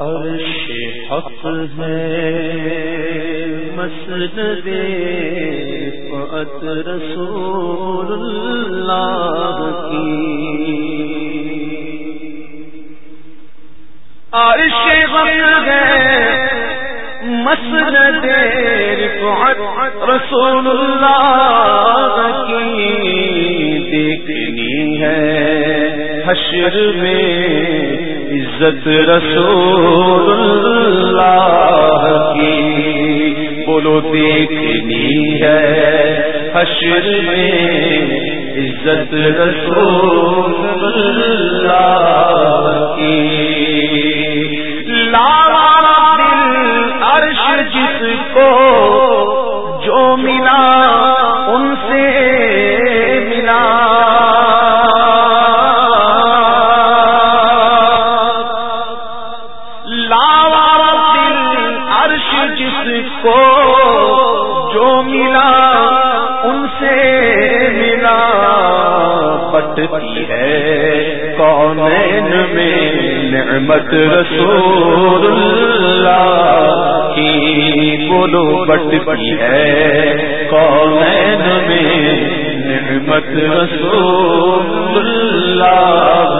عرش حق ہے، مسجد فت رسول اللہ کی۔ عرش حق ہے، مسجد فت رسول اللہ کی۔ دیکھنی ہے حشر میں عزت رسول اللہ کی۔ بولو دیکھنی ہے حشر میں عزت رسول اللہ کی۔ سے ملا پٹتی ہے۔ کون میں نعمت رسول اللہ کی بولو پٹتی ہے۔ کون میں نعمت رسول اللہ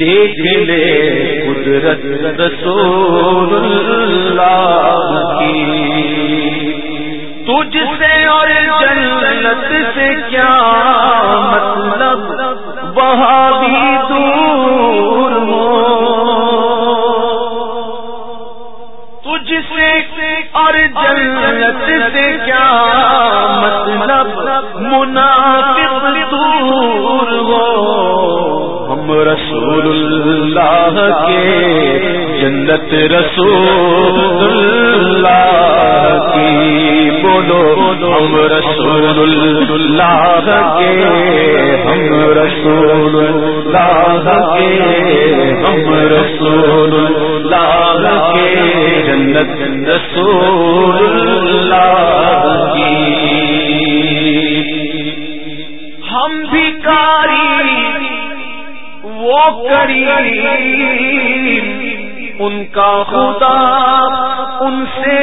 دیکھ لے قدرت رسول اللہ کی۔ تجھ سے اور جنت سے کیا مطلب؟ وہاں بھی دور جنت رسول اللہ کی بولو، ہم رسول اللہ کے، ہم رسول اللہ کے، ہم رسول اللہ کے، جنت رسول اللہ کی۔ ہم بھی کاری وہ کری ان کا خدا، ان سے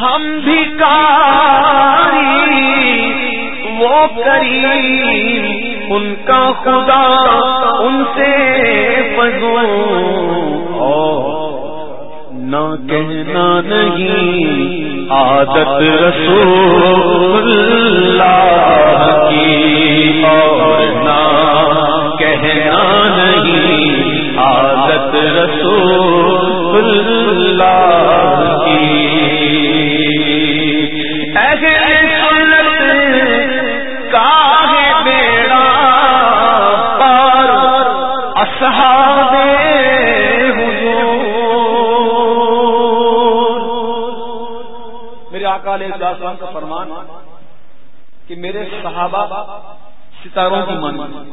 ہم بھی کاری، وہ کری ان کا خدا، ان سے فضو۔ نہ کہنا نہیں، عادت رسول اللہ کی، اور نہ علیہ السلام کا فرمان کہ میرے صحابہ ستاروں کی مان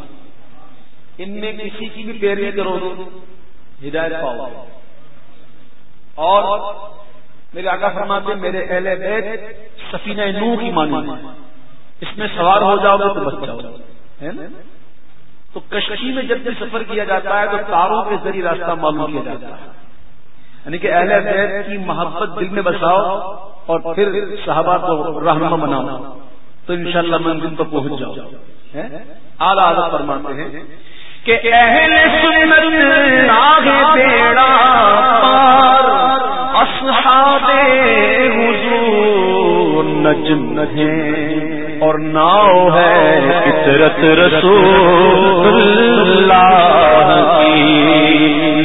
ان میں کسی کی بھی پیروی کرو ہدایت پاؤ۔ اور میرے آقا فرماتے ہیں، میرے اہل بیت سفینہ نو کی مان اس میں سوار ہو جاؤ گے تو بچ جاؤ۔ تو کشکی میں جب بھی سفر کیا جاتا ہے تو تاروں کے ذریعے راستہ معلوم کیا جاتا ہے۔ یعنی کہ اہل بیت کی محبت دل میں بساؤ۔ اور پھر صحابہ کو رہنما بناؤ تو انشاءاللہ منزل پر پہنچ جاؤ اعلیٰ آدھا فرماتے ہیں کہ اہل سنت آگے بیڑا پار، اصحاب حضور نجم ہے اور ناؤ ہے فطرت رسول اللہ۔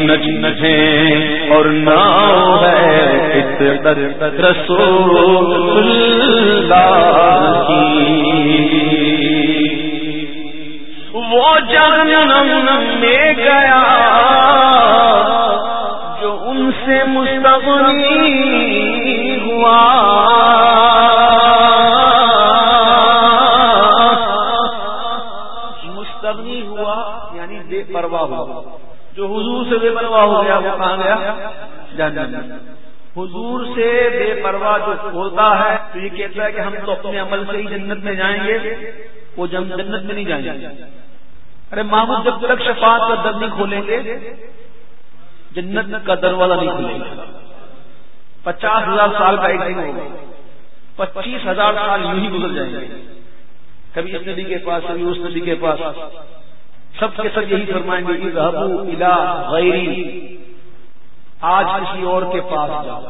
کی اور ناؤ ہے رسول اللہ کی۔ وہ جہنم میں گیا جو ان سے مستغنی ہوا۔ مستغنی ہوا یعنی بے پرواہ ہوا۔ جو حضور سے بے پرواہ ہو گیا، وہ کہاں گیا؟ جہنم حضور سے بے پرواہ جو ہوتا ہے، تو یہ کہتا ہے کہ ہم تو اپنے عمل سے ہی جنت میں جائیں گے، وہ جنت میں نہیں جائیں گے۔ ارے محمود، جب تک شفاعت کا در نہیں کھولیں گے، جنت کا دروازہ نہیں کھلے گا پچاس ہزار سال کا ایک دن ہوگا پچیس ہزار سال یوں ہی گزر جائیں گے۔ کبھی اس ندی کے پاس، کبھی اس ندی کے پاس۔ سب کے سب یہی فرمائیں گے الا غیری آج کسی اور کے پاس جاؤ۔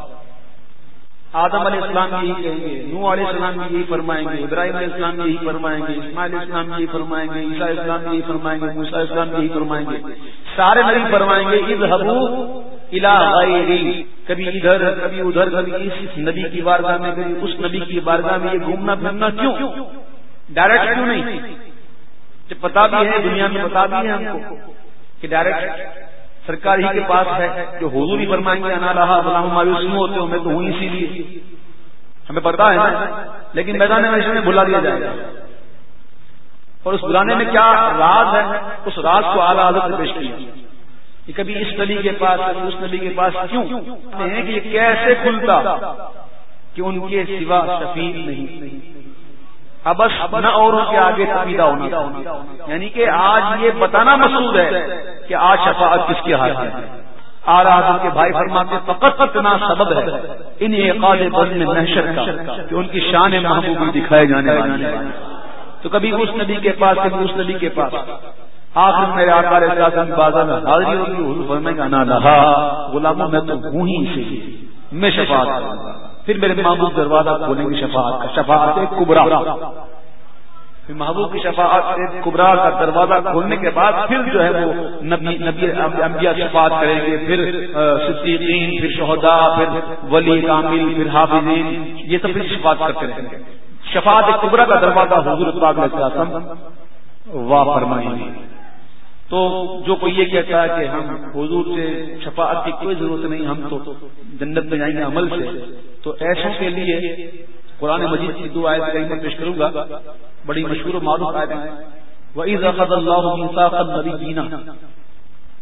آدم علیہ السلام یہی کہیں گے نو علیہ السلام بھی یہی فرمائیں گے، ابراہیم علیہ السلام یہی فرمائیں گے، اسماعیل اسلام یہی فرمائیں گے، عیسیٰ اسلام یہی فرمائیں گے موسا اسلام یہی فرمائیں گے۔ سارے نبی فرمائیں گے عید حبو الا کبھی ادھر کبھی ادھر، کبھی اس نبی کی بارگاہ میں، کبھی اس نبی کی بارگاہ میں یہ گھومنا پھرنا کیوں؟ ڈائریکٹ کیوں نہیں؟ پتا بھی ہے، دنیا میں پتا بھی ہے ہم کو کہ ڈائریکٹ سرکار ہی کے پاس ہے جو حضور ہی فرمائیں گے، انا رہا بلا مایوس کیوں ہوتے ہو میں تو ہوں اسی لیے۔ ہمیں پتا ہے نا، لیکن میدان میں بلا دیا جائے گا۔ اور اس بلانے میں کیا راز ہے؟ اس راز کو اعلیٰ عادت پیش کیا۔ کہ کبھی اس نبی کے پاس کبھی اس نبی کے پاس کیوں؟ ہیں کہ یہ کیسے کھلتا کہ ان کے سوا شفیع نہیں۔ ابس نہ اوروں کے آگے تبیدہ ہونا یعنی کہ آج یہ بتانا مقصود ہے کہ آج شفاعت کس کے ہاتھ ہے۔ آ رہا کے بھائی فرماتے فقط اتنا سبب ہے ان اعقاد بز میں محشر کا کہ ان کی شان محبوبی دکھائے جانے والی تو کبھی اس نبی کے پاس، کبھی اس نبی کے پاس۔ آخر میرے آکار اعظم بازار میں حاضری ہوگی حضور فرمائیں گا نا رہا غلاموں میں تو ہوں ہی اسی میں شفاعت کروں گا۔ پھر میرے محبوب دروازہ کھولیں گے شفاعت کا شفاعت کبرا۔ پھر محبوب کی شفاعت کبرا کا دروازہ کھولنے کے بعد پھر جو ہے وہ نبی نبی انبیاء شفاعت کریں گے۔ پھر صدیقین، پھر شہداء، پھر ولی کامل پھر حافظین۔ یہ سب پھر شفاعت کرتے رہیں گے۔ شفاعت کبرا کا دروازہ حضور پاک علیہ السلام واہ فرمائیں گے۔ تو جو کوئی یہ کہتا ہے کہ ہم حضور سے شفاعت کی کوئی ضرورت نہیں، ہم تو جنت میں جائیں گے عمل سے۔ تو ایسوں کے لیے قرآن مجید کی دو آیت کہیں میں پیش کروں گا۔ بڑی مشہور و معروف آیت ہیں۔ وَإِذْ أَخَذَ اللَّهُ مِيثَاقَ النَّبِيِّينَ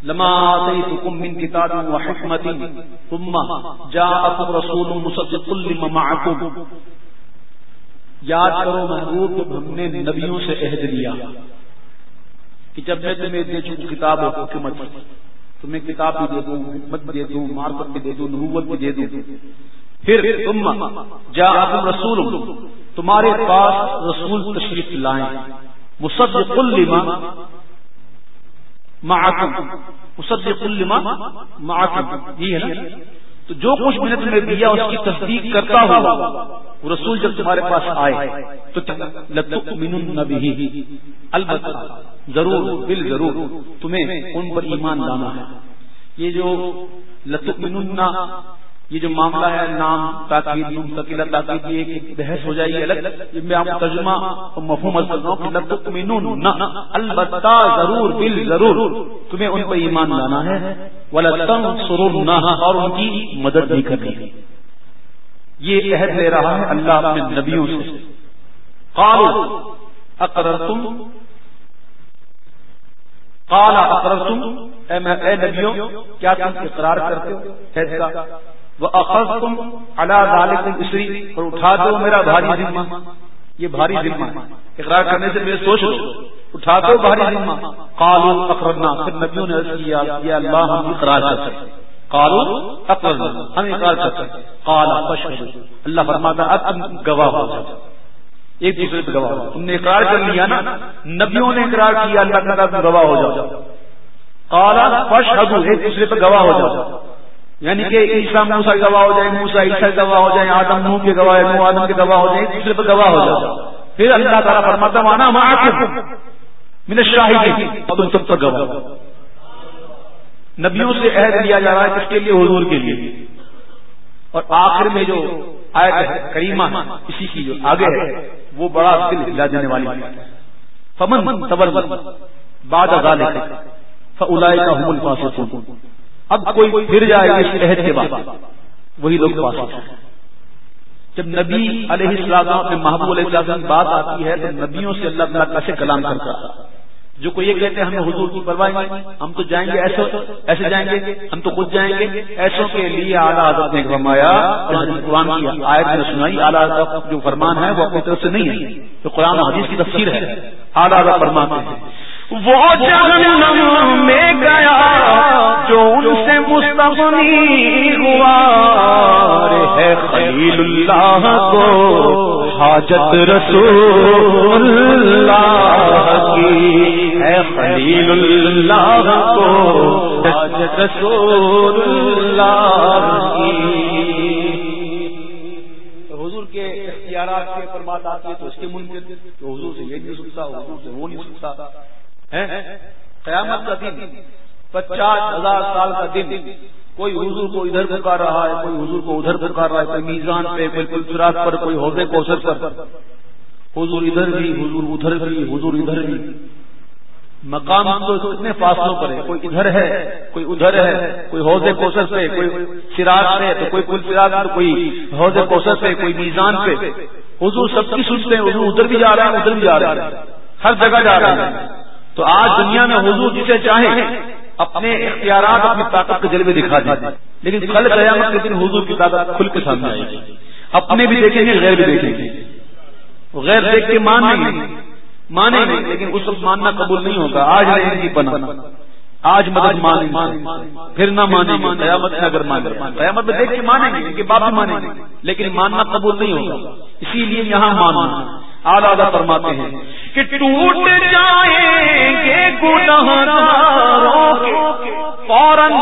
لما آتيتكم من كتاب وحكمة ثم جاءكم رسول مصدق لما معكم۔ یاد کرو محبوب جب ہم نے نبیوں سے عہد لیا کہ جب میں تمہیں دے چوں کتاب و حکمت، تمہیں کتاب بھی دے دوں، حکمت دے دوں، مارکت بھی دے دوں، نبوت بھی دے دوں۔ پھر تم جا رسول تمہارے پاس رسول تشریف لائیں۔ مصدق لما معکم، مصدق لما معکم۔ یہ ہے نا؟ تو جو کچھ میں نے تمہیں دیا اس کی تصدیق کرتا ہوں رسول جب تمہارے پاس آئے، تو لتؤمنن البتہ، ضرور بل ضرور تمہیں ان پر ایمان لانا ہے۔ یہ جو لتؤمنن یہ جو معاملہ ہے، نام، تاکید منتقل تاکید، یہ ایک بحث ہو جائے گی الگ میں آپ ترجمہ اور مفہوم عرض کرتا ہوں کہ لتؤمنون البتہ ضرور، بل ضرور، تمہیں ان پر ایمان لانا ہے وَلَتَنْصُرُنَّهَا اور ان کی مدد بھی کرنی۔ ہے یہ عہد لے رہا ہے اللہ اپنے نبیوں سے۔ قالوا، اقررتم؟ قال، اقررتم؟ اے نبیوں، کیا تم اقرار کرتے ہو؟ عہد کا۔ وہ اخذ تم اللہ اسری اور اٹھا دو میرا بھاری ذمہ۔ یہ بھاری ذمہ اقرار کرنے سے میرے سوچ لو۔ اٹھا دو بھاری ذمہ۔ کالو اقرنا پھر نبیوں نے عرض کیا یہ اللہ، ہم اقرار کر سکتے کالو اقرنا ہم اقرار کر سکتے کالا پشو اللہ فرماتا، اب تم گواہ ہو جاؤ۔ ایک دوسرے پہ گواہ تم نے اقرار کر لیا نا۔ نبیوں نے اقرار کیا، اللہ کا تم گواہ ہو جاؤ۔ کالا پش ایک دوسرے پہ گواہ ہو جاؤ۔ یعنی کہ عیسا موسا گواہ ہو جائے موسا عیسا گواہ ہو جائے، آدم منہ کے گواہ نو آدم کے گواہ ہو جائے دوسرے پہ گواہ ہو جائے پھر اللہ تعالیٰ فرماتا مانا ماں من تم سب پر گواہ۔ نبیوں سے عہد لیا جا رہا ہے کس کے لیے؟ حضور کے لیے۔ اور آخر میں جو آیت کریمہ، اسی کی جو آگے ہے، وہ بڑا دل ہلا دینے والی فمن تبر بعد فاولئک هم الفاسقون۔ اب کوئی پھر جائے اس عہد کے بعد۔ وہی لوگ ہیں۔ جب نبی علیہ السلام میں محبوب علیہ السلام کی بات آتی ہے تو نبیوں سے اللہ تعالیٰ کیسے کلام کرتا ہے۔ جو کوئی یہ کہتے ہیں ہمیں حضور کی پرواہ ہم تو جائیں گے ایسے ایسے جائیں گے ہم تو خود جائیں گے۔ ایسوں کے لیے اعلیٰ حضرت نے فرمایا قرآن کی آیت نے سنائی اعلیٰ حضرت جو فرمان ہے وہ اپنی طرف سے نہیں ہے تو قرآن حدیث کی تفسیر ہے اعلیٰ حضرت فرماتے ہیں۔ وہ جہنم میں گیا جو ان سے مستغنی ہوا۔ ہے خلیل اللہ کو حاجت رسول اللہ کی۔ ہے خلیل اللہ کو حاجت رسول دن پچاس ہزار سال کا دن۔ کوئی حضور کو ادھر پکار رہا ہے، کوئی حضور کو ادھر پکار رہا ہے، کوئی میزان پہ، کوئی پل پر، کوئی حوضے کو پر۔ حضور ادھر بھی، حضور ادھر بھی، حضور ادھر بھی۔ مقام تو کتنے فاصلوں پر ہے، کوئی ادھر ہے، کوئی ادھر ہے، کوئی حوضے کوسر پہ، کوئی سراج پہ، تو کوئی پل فراق پر، کوئی حوضے کوسر پہ، کوئی میزان پہ۔ حضور سب کی سنتے ہیں، حضور ادھر بھی جا رہا ہے، ادھر بھی جا رہا ہے۔ ہر جگہ جا رہا ہے۔ تو آج دنیا میں حضور جسے چاہیں اپنے اختیارات اپنی طاقت کے جلوے دکھا دیں لیکن کل قیامت کے دن حضور کی طاقت کھل کے سامنے آئے گی۔ اپنے بھی دیکھیں گے، غیر بھی دیکھیں گے۔ غیر دیکھ کے مانیں گے مانیں گے لیکن اس وقت ماننا قبول نہیں ہوگا۔ آج نہیں کی بنا آج مدد مان پھر نہ مانے قیامت میں اگر مان قیامت میں دیکھ کے مانیں گے کہ باپ مانیں گے۔ لیکن ماننا قبول نہیں ہوگا۔ اسی لیے یہاں ماننا آلہ فرماتے ہیں کہ ٹوٹ جائیں گے فوراً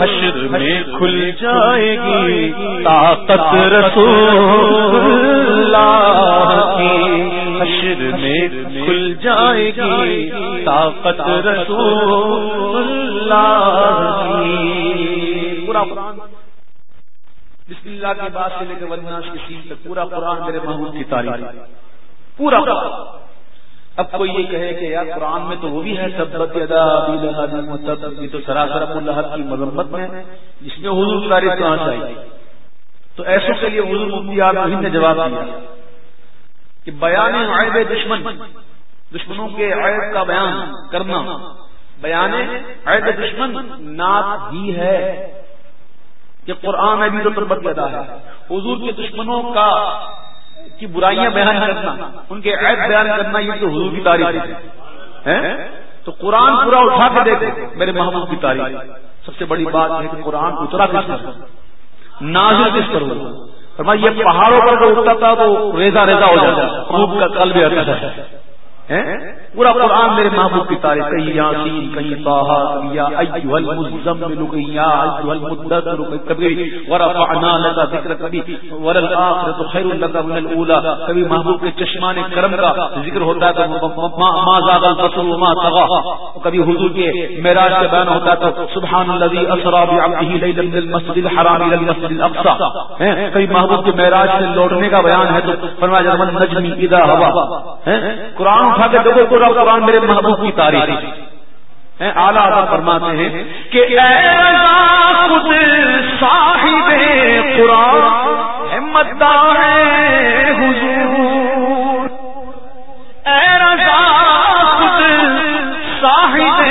حشر میں کھل جائے گی طاقت رسول اللہ کی حشر میں کھل جائے گی طاقت رسول اللہ کی۔ پورا بسم کی بات سے لے کے ورناس کی سین تک پورا قرآن میرے محمود کی تاریخ پورا اب کوئی یہ کہے کہ یار قرآن میں تو وہ بھی ہے سبت یہ تو سراسر اللہ کی مذمت میں جس میں حضور تاریخ کہاں سے آئی؟ تو ایسے کے لیے حضور مفتی آپ نے جواب دیا کہ بیان عیب دشمن، دشمنوں کے عیب کا بیان کرنا۔ بیان عیب دشمن نات ہی ہے۔ کہ قرآن میں بھی تو تربت ادا ہے۔ حضور کے دشمنوں کا کی برائیاں بیان کرنا، ان کے عید بیان کرنا، یہ تو حضور کی تاریخ ہے۔ تو قرآن پورا اٹھا کے دیکھو، میرے محبوب کی تاریخ۔ سب سے بڑی بات ہے کہ قرآن اترا کس پر؟ نازل کس پر ہوا؟ فرمایا یہ پہاڑوں پر جو اٹھتا تھا وہ ریزا ریزا ہو جاتا خوب کا قلب اٹھتا۔ ہے پورا قرآن میرے محبوب کی تاریخ کہیں یاسین کہیں طاہا یا ایھا المزمل، کہیں یا ایھا المدثر کبھی ورفعنا لك ذکر کبھی وللآخرۃ خیر لك من الاولى کبھی محبوب کے چشمان کرم کا ذکر ہوتا ہے تو ما زاد البصر وما طغى کبھی حضور کے معراج کا بیان ہوتا ہے تو سبحان الذي اسرا بعبده ليلا من المسجد الحرام الى المسجد الاقصى کبھی محبوب کے معراج سے لوٹنے کا بیان ہے تو فرمایا جب نجم اذا ہوا قرآن اٹھا کے دیکھو پورا قرآن میرے محبوب کی تاریخ اعلیٰ اعلیٰ فرماتے ہیں کہ صاحب قرآن، ہمت مدار حضور۔ اے رضا صاحب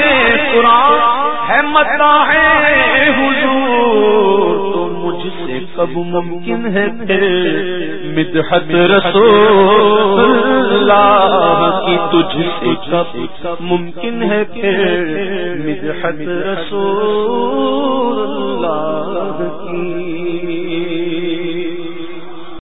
قرآن ہے مدار حضور۔ تو مجھ سے کب ممکن ہے مدحت رسول؟ اللہ کی تجھ سے کب ممکن ہے کہ مدحت رسول اللہ کی